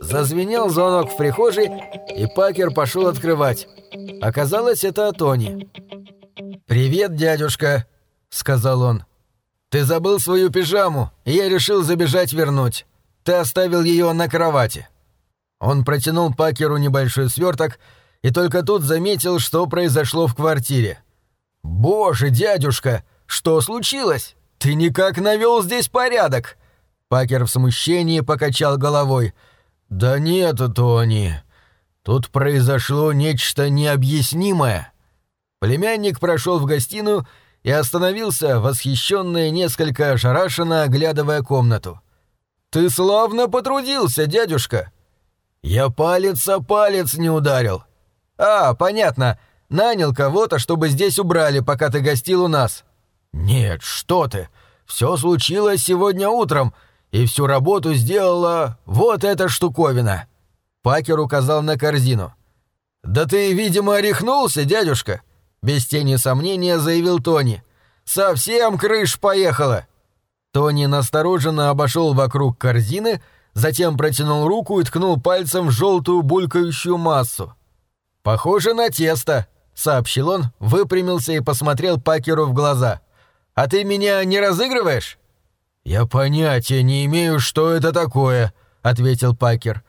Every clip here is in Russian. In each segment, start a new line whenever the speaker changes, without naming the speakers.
Зазвенел звонок в прихожей, и Пакер пошел открывать. Оказалось, это Тони. «Привет, дядюшка», — сказал он. «Ты забыл свою пижаму, и я решил забежать вернуть. Ты оставил ее на кровати». Он протянул Пакеру небольшой сверток и только тут заметил, что произошло в квартире. «Боже, дядюшка, что случилось? Ты никак навел здесь порядок!» Пакер в смущении покачал головой. «Да нет, Тони. Тут произошло нечто необъяснимое». Племянник прошел в гостиную и остановился, восхищенный несколько ошарашенно оглядывая комнату. «Ты славно потрудился, дядюшка!» «Я палец о палец не ударил». «А, понятно. Нанял кого-то, чтобы здесь убрали, пока ты гостил у нас». «Нет, что ты. Все случилось сегодня утром, и всю работу сделала вот эта штуковина». Пакер указал на корзину. «Да ты, видимо, орехнулся, дядюшка», — без тени сомнения заявил Тони. «Совсем крыш поехала». Тони настороженно обошел вокруг корзины, затем протянул руку и ткнул пальцем в желтую булькающую массу. «Похоже на тесто», — сообщил он, выпрямился и посмотрел Пакеру в глаза. «А ты меня не разыгрываешь?» «Я понятия не имею, что это такое», — ответил Пакер.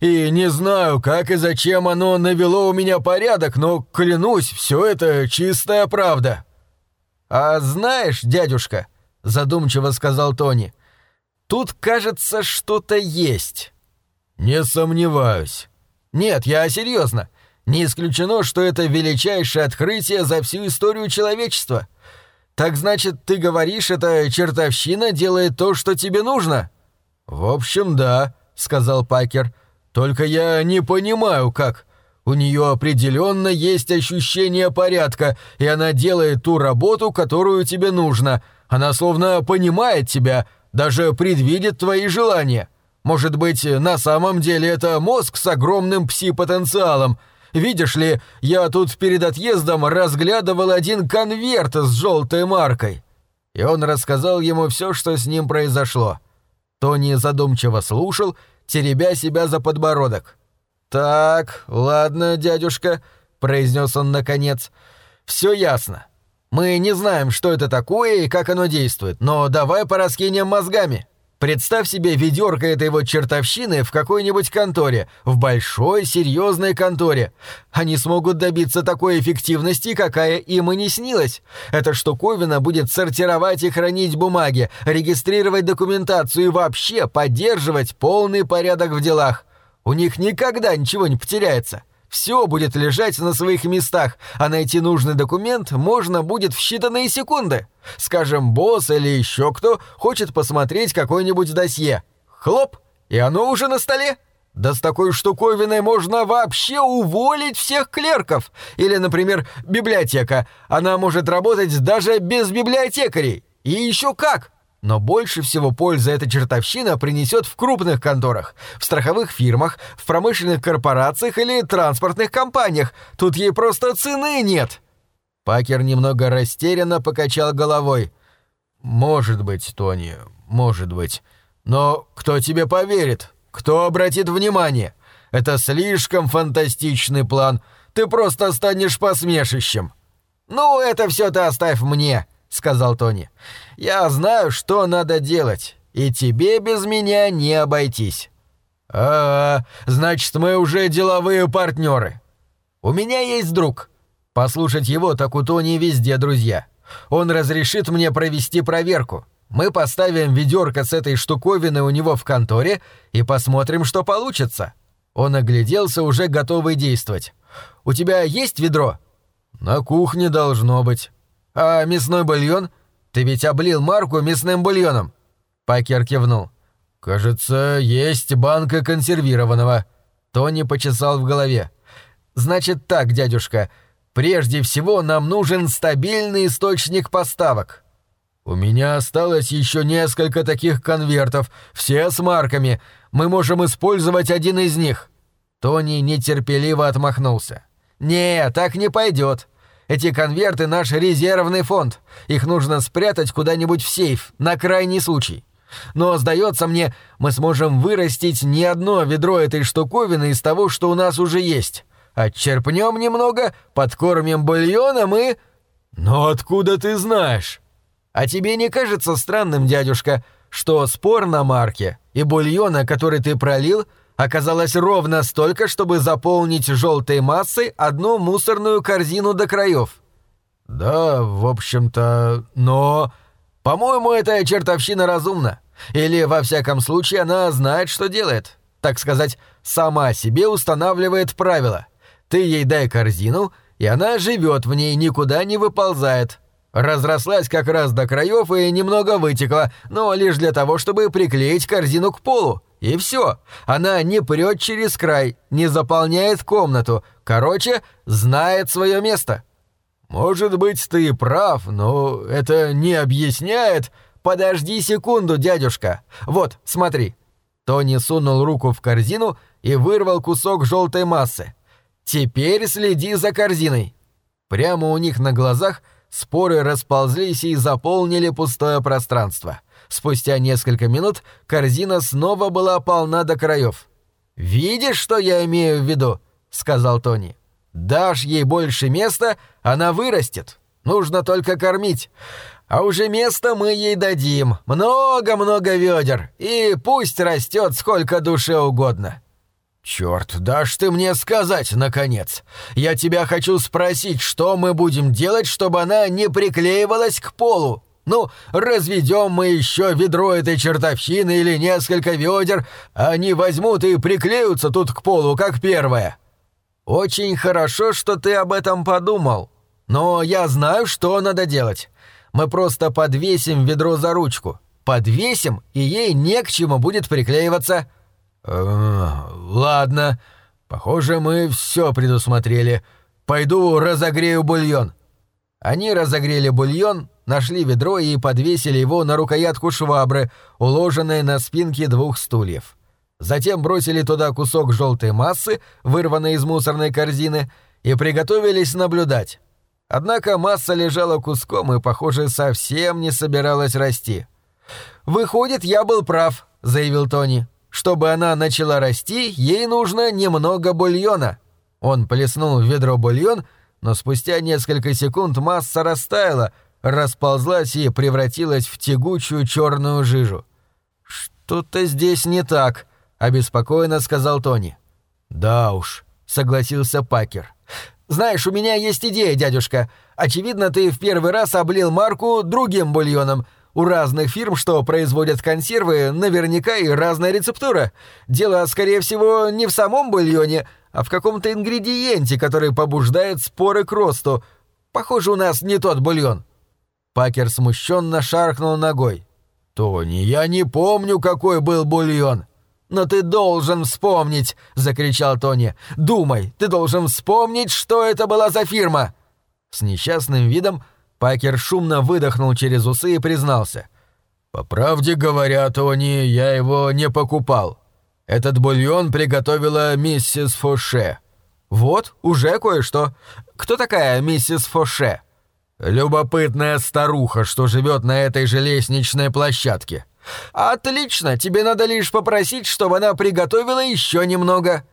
«И не знаю, как и зачем оно навело у меня порядок, но, клянусь, все это чистая правда». «А знаешь, дядюшка», — задумчиво сказал Тони, — «тут, кажется, что-то есть». «Не сомневаюсь». «Нет, я серьезно. Не исключено, что это величайшее открытие за всю историю человечества». «Так значит, ты говоришь, эта чертовщина делает то, что тебе нужно?» «В общем, да», — сказал Пакер. «Только я не понимаю, как. У нее определенно есть ощущение порядка, и она делает ту работу, которую тебе нужно. Она словно понимает тебя, даже предвидит твои желания. Может быть, на самом деле это мозг с огромным пси-потенциалом, Видишь ли, я тут перед отъездом разглядывал один конверт с желтой маркой». И он рассказал ему все, что с ним произошло. Тони задумчиво слушал, теребя себя за подбородок. «Так, ладно, дядюшка», — произнес он наконец. «Все ясно. Мы не знаем, что это такое и как оно действует, но давай пораскинем мозгами. Представь себе ведерко этой вот чертовщины в какой-нибудь конторе, в большой серьезной конторе. Они смогут добиться такой эффективности, какая им и не снилась. Эта штуковина будет сортировать и хранить бумаги, регистрировать документацию и вообще поддерживать полный порядок в делах. У них никогда ничего не потеряется. Все будет лежать на своих местах, а найти нужный документ можно будет в считанные секунды. Скажем, босс или еще кто хочет посмотреть какое-нибудь досье. Хлоп, и оно уже на столе. Да с такой штуковиной можно вообще уволить всех клерков. Или, например, библиотека. Она может работать даже без библиотекарей. И еще как! Но больше всего пользы эта чертовщина принесет в крупных конторах, в страховых фирмах, в промышленных корпорациях или транспортных компаниях. Тут ей просто цены нет. Пакер немного растерянно покачал головой. «Может быть, Тони, может быть. Но кто тебе поверит? Кто обратит внимание? Это слишком фантастичный план. Ты просто станешь посмешищем». «Ну, это все ты оставь мне», — сказал Тони. «Я знаю, что надо делать, и тебе без меня не обойтись». «А, значит, мы уже деловые партнеры. У меня есть друг. Послушать его так у Тони везде друзья. Он разрешит мне провести проверку. Мы поставим ведерко с этой штуковиной у него в конторе и посмотрим, что получится». Он огляделся, уже готовый действовать. «У тебя есть ведро?» «На кухне должно быть». «А мясной бульон? Ты ведь облил Марку мясным бульоном?» Пакер кивнул. «Кажется, есть банка консервированного». Тони почесал в голове. «Значит так, дядюшка, прежде всего нам нужен стабильный источник поставок». «У меня осталось еще несколько таких конвертов, все с марками. Мы можем использовать один из них». Тони нетерпеливо отмахнулся. «Не, так не пойдет. Эти конверты — наш резервный фонд. Их нужно спрятать куда-нибудь в сейф, на крайний случай. Но, сдается мне, мы сможем вырастить не одно ведро этой штуковины из того, что у нас уже есть. Отчерпнем немного, подкормим бульоном и...
Но откуда ты знаешь?
А тебе не кажется странным, дядюшка, что спор на марке и бульона, который ты пролил, оказалось ровно столько, чтобы заполнить желтой массой одну мусорную корзину до краев?
Да, в общем-то, но...
По-моему, эта чертовщина разумна. Или, во всяком случае, она знает, что делает. Так сказать, сама себе устанавливает правила. Ты ей дай корзину, и она живет в ней, никуда не выползает. Разрослась как раз до краев и немного вытекла, но лишь для того, чтобы приклеить корзину к полу. И все. Она не прет через край, не заполняет комнату. Короче, знает свое место.
Может быть, ты прав, но это не объясняет...
«Подожди секунду, дядюшка. Вот, смотри». Тони сунул руку в корзину и вырвал кусок желтой массы. «Теперь следи за корзиной». Прямо у них на глазах споры расползлись и заполнили пустое пространство. Спустя несколько минут корзина снова была полна до краев. «Видишь, что я имею в виду?» — сказал Тони. «Дашь ей больше места, она вырастет. Нужно только кормить. А уже место мы ей дадим. Много-много ведер. И пусть растет сколько душе угодно.
Черт, дашь ты мне сказать, наконец. Я тебя хочу спросить, что мы будем делать, чтобы она не приклеивалась к полу? Ну, разведем мы еще ведро этой чертовщины или несколько ведер, они возьмут и приклеются тут к полу, как первое.
Очень хорошо, что ты об этом подумал. Но я знаю, что надо делать. Мы просто подвесим ведро за ручку. Подвесим, и ей не к чему будет приклеиваться.
Э, ладно. Похоже, мы все предусмотрели. Пойду разогрею бульон.
Они разогрели бульон, нашли ведро и подвесили его на рукоятку швабры, уложенной на спинке двух стульев. Затем бросили туда кусок желтой массы, вырванной из мусорной корзины, и приготовились наблюдать. Однако масса лежала куском и, похоже, совсем не собиралась расти. «Выходит, я был прав», — заявил Тони. «Чтобы она начала расти, ей нужно немного бульона». Он плеснул в ведро бульон, но спустя несколько секунд масса растаяла, расползлась и превратилась в тягучую черную жижу. «Что-то здесь не так», — обеспокоенно сказал Тони.
«Да уж», — согласился Пакер.
«Знаешь, у меня есть идея, дядюшка. Очевидно, ты в первый раз облил марку другим бульоном. У разных фирм, что производят консервы, наверняка и разная рецептура. Дело, скорее всего, не в самом бульоне, а в каком-то ингредиенте, который побуждает споры к росту. Похоже, у нас не тот бульон». Пакер смущенно шаркнул ногой.
«Тони, я не помню, какой был бульон».
«Но ты должен вспомнить!» — закричал Тони. «Думай, ты должен вспомнить, что это была за фирма!» С несчастным видом Пакер шумно выдохнул через усы и признался.
«По правде говоря, Тони, я его не покупал. Этот бульон приготовила миссис Фоше».
«Вот, уже кое-что. Кто такая миссис Фоше?»
«Любопытная старуха, что живет на этой же лестничной площадке».
«Отлично, тебе надо лишь попросить, чтобы она приготовила еще немного».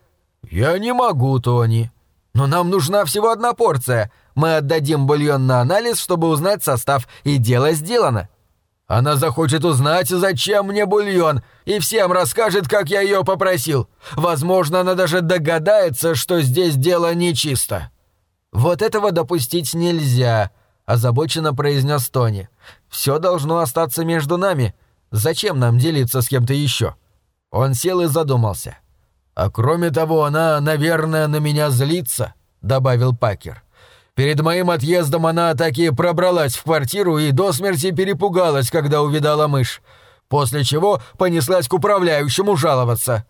«Я не могу, Тони».
«Но нам нужна всего одна порция. Мы отдадим бульон на анализ, чтобы узнать состав, и дело сделано».
Она захочет узнать, зачем мне бульон, и всем расскажет, как я ее попросил. Возможно, она даже догадается, что здесь дело нечисто».
«Вот этого допустить нельзя», — озабоченно произнес Тони. «Все должно остаться между нами. Зачем нам делиться с кем-то еще? Он сел и задумался.
«А кроме того, она, наверное, на меня злится», — добавил Пакер. «Перед моим отъездом она таки пробралась в квартиру и до смерти перепугалась, когда увидала мышь, после чего понеслась к управляющему жаловаться».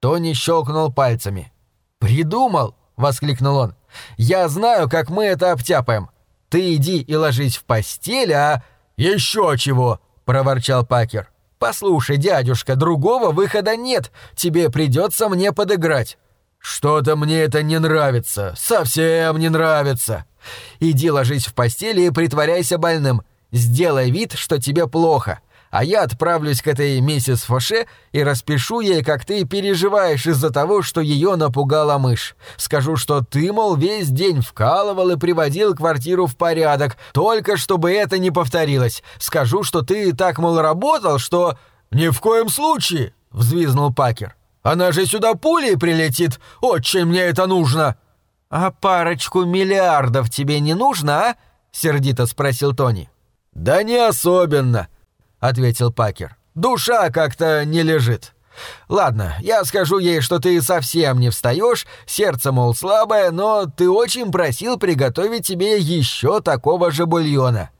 Тони щелкнул пальцами. «Придумал!» — воскликнул он. «Я знаю, как мы это обтяпаем. Ты иди и ложись в постель, а...»
«Еще чего!»
проворчал Пакер. «Послушай, дядюшка, другого выхода нет. Тебе придется мне подыграть».
«Что-то мне это не нравится. Совсем не нравится».
«Иди ложись в постели и притворяйся больным. Сделай вид, что тебе плохо. А я отправлюсь к этой миссис Фоше и распишу ей, как ты переживаешь из-за того, что ее напугала мышь. Скажу, что ты, мол, весь день вкалывал и приводил квартиру в порядок, только чтобы это не повторилось. Скажу, что ты так, мол, работал, что...» «Ни в коем случае!» — взвизнул Пакер. «Она же сюда пулей прилетит! Очень мне это нужно!»
«А парочку миллиардов тебе не нужно, а?» — сердито спросил Тони.
«Да не особенно», — ответил Пакер. «Душа как-то не лежит. Ладно, я скажу ей, что ты совсем не встаешь, сердце, мол, слабое, но ты очень просил приготовить тебе еще такого же бульона».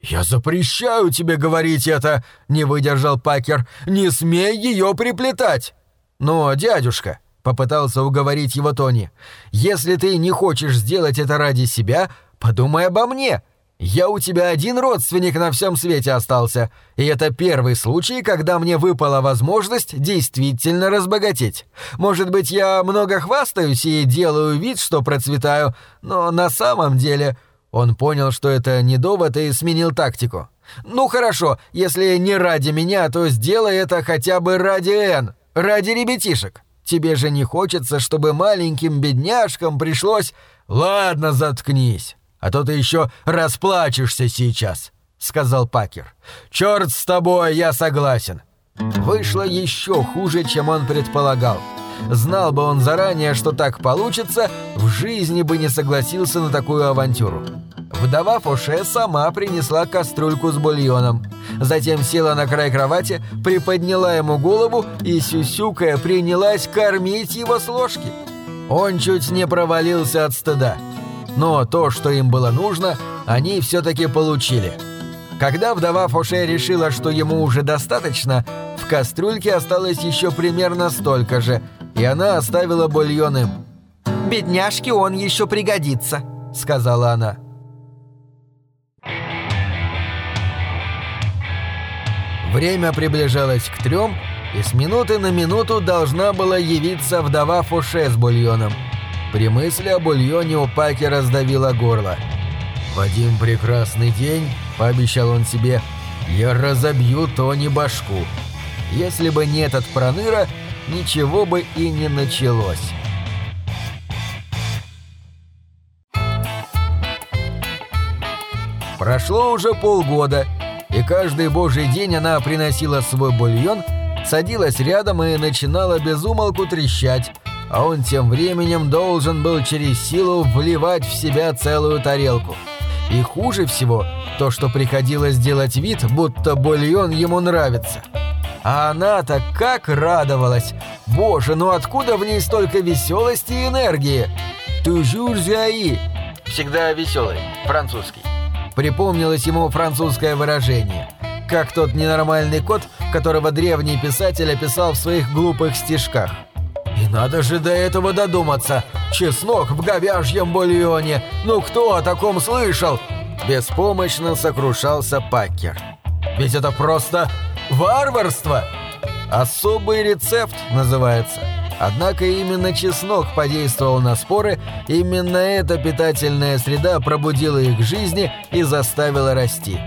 «Я запрещаю тебе говорить это!» — не выдержал Пакер. «Не смей ее приплетать!» «Но, дядюшка», — попытался уговорить его Тони, «если ты не хочешь сделать это ради себя, подумай обо мне. Я у тебя один родственник на всем свете остался, и это первый случай, когда мне выпала возможность действительно разбогатеть. Может быть, я много хвастаюсь и делаю вид, что процветаю, но на самом деле...» Он понял, что это не довод, и сменил тактику. «Ну хорошо, если не ради меня, то сделай это хотя бы ради Энн, ради ребятишек. Тебе же не хочется, чтобы маленьким бедняжкам пришлось... Ладно, заткнись, а то ты еще расплачешься сейчас», — сказал Пакер. «Черт с тобой, я согласен». Вышло еще хуже, чем он предполагал. Знал бы он заранее, что так получится, в жизни бы не согласился на такую авантюру. Вдова Фоше сама принесла кастрюльку с бульоном. Затем села на край кровати, приподняла ему голову и, сюсюкая, принялась кормить его с ложки. Он чуть не провалился от стыда. Но то, что им было нужно, они все-таки получили. Когда вдова Фоше решила, что ему уже достаточно, в кастрюльке осталось еще примерно столько же, и она оставила бульон им.
«Бедняжке он еще пригодится», — сказала она.
Время приближалось к трем, и с минуты на минуту должна была явиться вдова Фуше с бульоном. При мысли о бульоне у Пакера сдавило горло. «В один прекрасный день», — пообещал он себе, — «я разобью Тони башку. Если бы не этот проныра, ничего бы и не началось». Прошло уже полгода, и каждый божий день она приносила свой бульон, садилась рядом и начинала безумолку трещать, а он тем временем должен был через силу вливать в себя целую тарелку. И хуже всего то, что приходилось делать вид, будто бульон ему нравится. А она-то как радовалась! Боже, ну откуда в ней столько веселости и энергии? Тужур зяи! Всегда веселый, французский. Припомнилось ему французское выражение. Как тот ненормальный кот, которого древний писатель описал в своих глупых стишках. Надо же до этого додуматься. Чеснок в говяжьем бульоне. Ну кто о таком слышал? Беспомощно сокрушался Пакер. Ведь это просто варварство. Особый рецепт называется. Однако именно чеснок подействовал на споры, именно эта питательная среда пробудила их к жизни и заставила расти.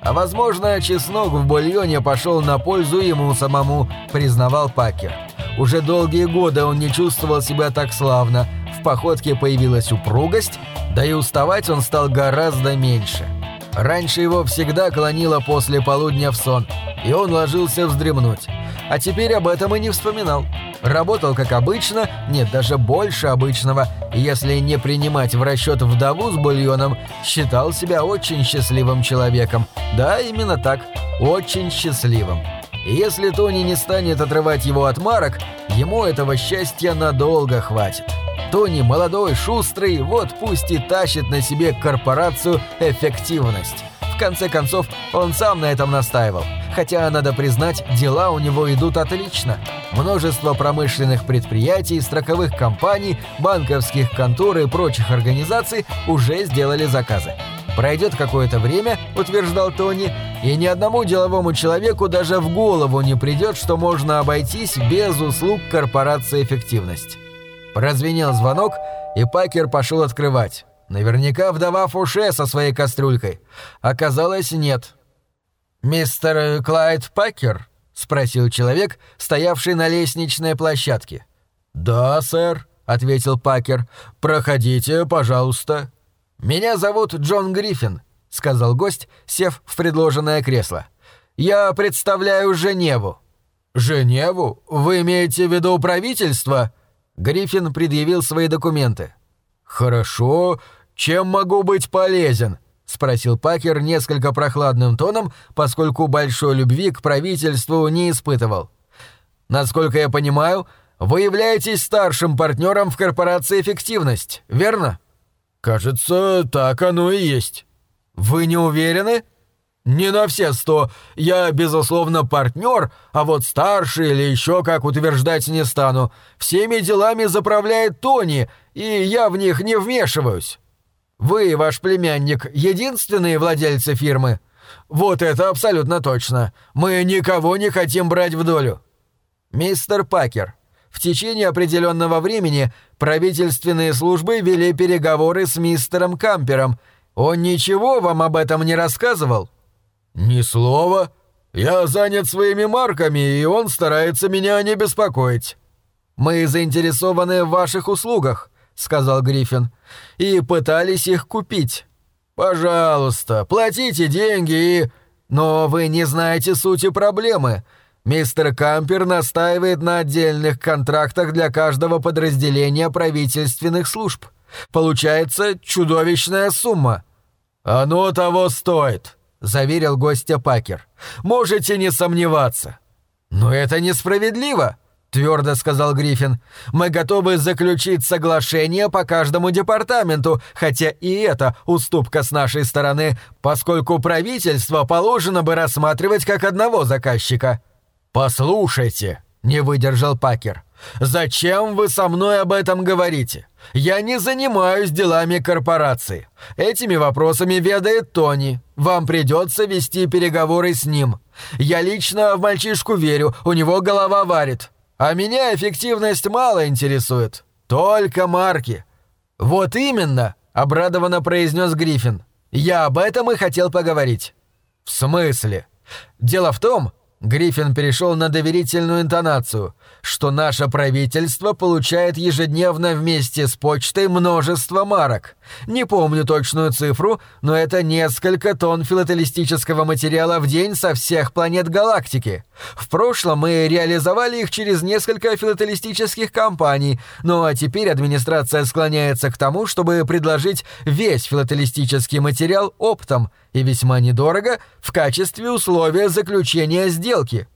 А возможно, чеснок в бульоне пошел на пользу ему самому, признавал Пакер. Уже долгие годы он не чувствовал себя так славно, в походке появилась упругость, да и уставать он стал гораздо меньше. Раньше его всегда клонило после полудня в сон, и он ложился вздремнуть. А теперь об этом и не вспоминал. Работал как обычно, нет, даже больше обычного, и если не принимать в расчет вдову с бульоном, считал себя очень счастливым человеком. Да, именно так, очень счастливым. И если Тони не станет отрывать его от марок, ему этого счастья надолго хватит. Тони молодой, шустрый, вот пусть и тащит на себе корпорацию «Эффективность». В конце концов, он сам на этом настаивал. Хотя, надо признать, дела у него идут отлично. Множество промышленных предприятий, строковых компаний, банковских контор и прочих организаций уже сделали заказы. Пройдет какое-то время, утверждал Тони, и ни одному деловому человеку даже в голову не придет, что можно обойтись без услуг корпорации «Эффективность». Прозвенел звонок, и Пакер пошел открывать. Наверняка вдова Фуше со своей кастрюлькой. Оказалось, нет. «Мистер Клайд Пакер?» — спросил человек, стоявший на лестничной площадке.
«Да, сэр», — ответил Пакер. «Проходите, пожалуйста».
«Меня зовут Джон Гриффин», — сказал гость, сев в предложенное кресло. «Я представляю Женеву».
«Женеву? Вы имеете в виду правительство?»
Гриффин предъявил свои документы.
«Хорошо. Чем могу быть полезен?» — спросил Пакер несколько прохладным тоном, поскольку большой любви к правительству не испытывал.
«Насколько я понимаю, вы являетесь старшим партнером в корпорации «Эффективность», верно?»
«Кажется, так оно и есть».
«Вы не уверены?»
«Не на все сто. Я, безусловно, партнер, а вот старший или еще как утверждать не стану. Всеми делами заправляет Тони, и я в них не вмешиваюсь».
Вы ваш племянник единственные владельцы фирмы?
Вот это абсолютно точно. Мы никого не хотим брать в долю.
Мистер Пакер, в течение определенного времени правительственные службы вели переговоры с мистером Кампером. Он ничего вам об этом не рассказывал?
Ни слова. Я занят своими марками, и он старается меня не беспокоить.
Мы заинтересованы в ваших услугах сказал Гриффин, — «и пытались их купить.
Пожалуйста, платите деньги и...» «Но вы не знаете сути проблемы. Мистер Кампер настаивает на отдельных контрактах для каждого подразделения правительственных служб. Получается чудовищная сумма». «Оно того стоит», — заверил гостя Пакер. «Можете не сомневаться».
«Но это несправедливо», твердо сказал Гриффин. «Мы готовы заключить соглашение по каждому департаменту, хотя и это уступка с нашей стороны, поскольку правительство положено бы рассматривать как одного заказчика».
«Послушайте», — не выдержал Пакер, — «зачем вы со мной об этом говорите? Я не занимаюсь делами корпорации. Этими вопросами ведает Тони. Вам придется вести переговоры с ним. Я лично в мальчишку верю, у него голова варит». А меня эффективность мало интересует. Только марки.
Вот именно, обрадованно произнес Гриффин. Я об этом и хотел поговорить.
В смысле?
Дело в том, Гриффин перешел на доверительную интонацию, что наше правительство получает ежедневно вместе с почтой множество марок. Не помню точную цифру, но это несколько тонн филателистического материала в день со всех планет галактики. В прошлом мы реализовали их через несколько филателистических компаний, ну а теперь администрация склоняется к тому, чтобы предложить весь филателистический материал оптом и весьма недорого в качестве условия заключения сделки.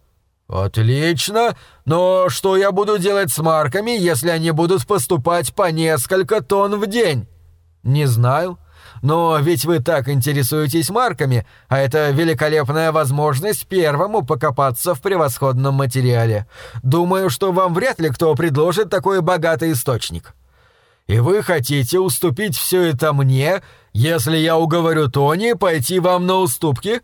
«Отлично, но что я буду делать с марками, если они будут поступать по несколько тонн в день?»
«Не знаю». Но ведь вы так интересуетесь марками, а это великолепная возможность первому покопаться в превосходном материале. Думаю, что вам вряд ли кто предложит такой богатый источник.
И вы хотите уступить все это мне, если я уговорю Тони пойти вам на уступки?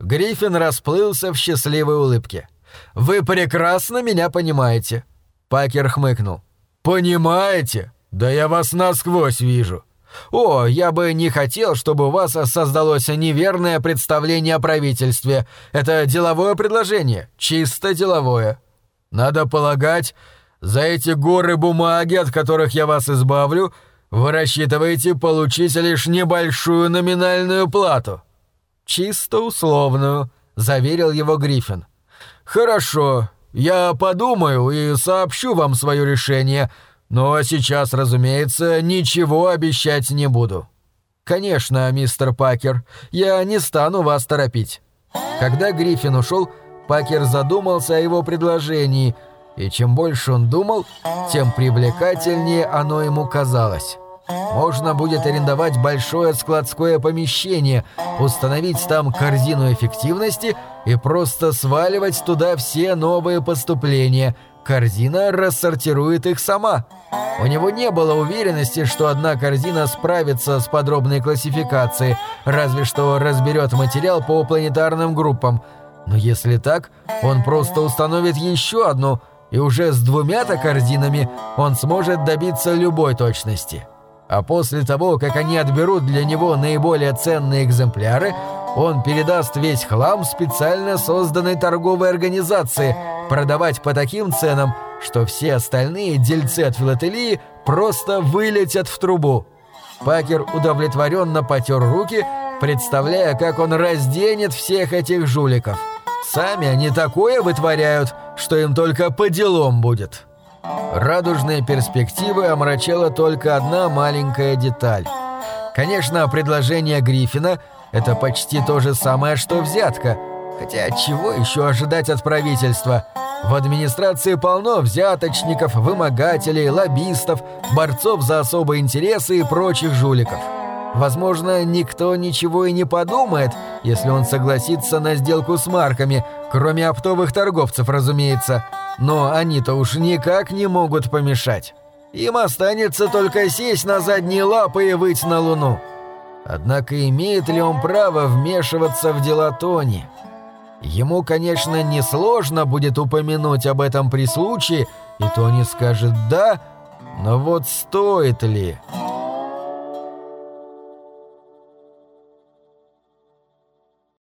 Гриффин расплылся в счастливой улыбке. Вы прекрасно меня понимаете. Пакер хмыкнул.
Понимаете? Да я вас насквозь вижу.
«О, я бы не хотел, чтобы у вас создалось неверное представление о правительстве. Это деловое предложение, чисто деловое».
«Надо полагать, за эти горы бумаги, от которых я вас избавлю, вы рассчитываете получить лишь небольшую номинальную плату».
«Чисто условную», — заверил его Гриффин.
«Хорошо, я подумаю и сообщу вам свое решение», но сейчас, разумеется, ничего обещать не буду.
Конечно, мистер Пакер, я не стану вас торопить. Когда Гриффин ушел, Пакер задумался о его предложении, и чем больше он думал, тем привлекательнее оно ему казалось. Можно будет арендовать большое складское помещение, установить там корзину эффективности и просто сваливать туда все новые поступления – Корзина рассортирует их сама. У него не было уверенности, что одна корзина справится с подробной классификацией, разве что разберет материал по планетарным группам. Но если так, он просто установит еще одну, и уже с двумя-то корзинами он сможет добиться любой точности. А после того, как они отберут для него наиболее ценные экземпляры, он передаст весь хлам специально созданной торговой организации, продавать по таким ценам, что все остальные дельцы от филателии просто вылетят в трубу. Пакер удовлетворенно потер руки, представляя, как он разденет всех этих жуликов. Сами они такое вытворяют, что им только по делам будет. Радужные перспективы омрачала только одна маленькая деталь. Конечно, предложение Гриффина – это почти то же самое, что взятка. Хотя чего еще ожидать от правительства? В администрации полно взяточников, вымогателей, лоббистов, борцов за особые интересы и прочих жуликов. Возможно, никто ничего и не подумает, если он согласится на сделку с марками, кроме оптовых торговцев, разумеется. Но они-то уж никак не могут помешать. Им останется только сесть на задние лапы и выйти на луну. Однако имеет ли он право вмешиваться в дела Тони? Ему, конечно, несложно будет упомянуть об этом при случае, и Тони скажет «да», но вот стоит ли...